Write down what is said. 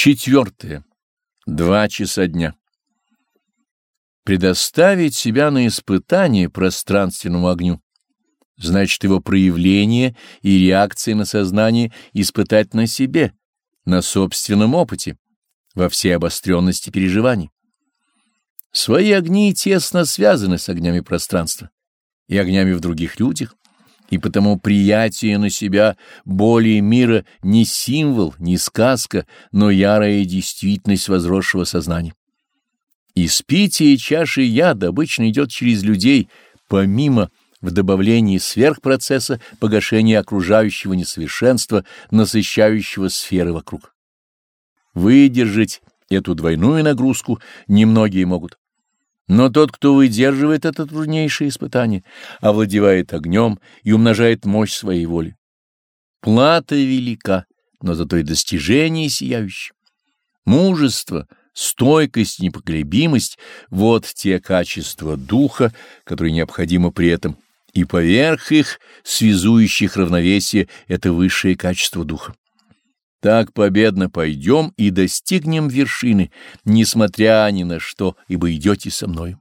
Четвертое. Два часа дня. Предоставить себя на испытание пространственному огню значит его проявление и реакция на сознание испытать на себе, на собственном опыте, во всей обостренности переживаний. Свои огни тесно связаны с огнями пространства и огнями в других людях, и потому приятие на себя боли мира не символ, не сказка, но ярая действительность возросшего сознания. Испитие чаши яда обычно идет через людей, помимо в добавлении сверхпроцесса погашения окружающего несовершенства, насыщающего сферы вокруг. Выдержать эту двойную нагрузку немногие могут. Но тот, кто выдерживает это труднейшее испытание, овладевает огнем и умножает мощь своей воли. Плата велика, но зато и достижение сияющее. Мужество, стойкость, непоколебимость — вот те качества духа, которые необходимы при этом, и поверх их, связующих равновесие, это высшее качество духа. Так победно пойдем и достигнем вершины, несмотря ни на что, ибо идете со мною.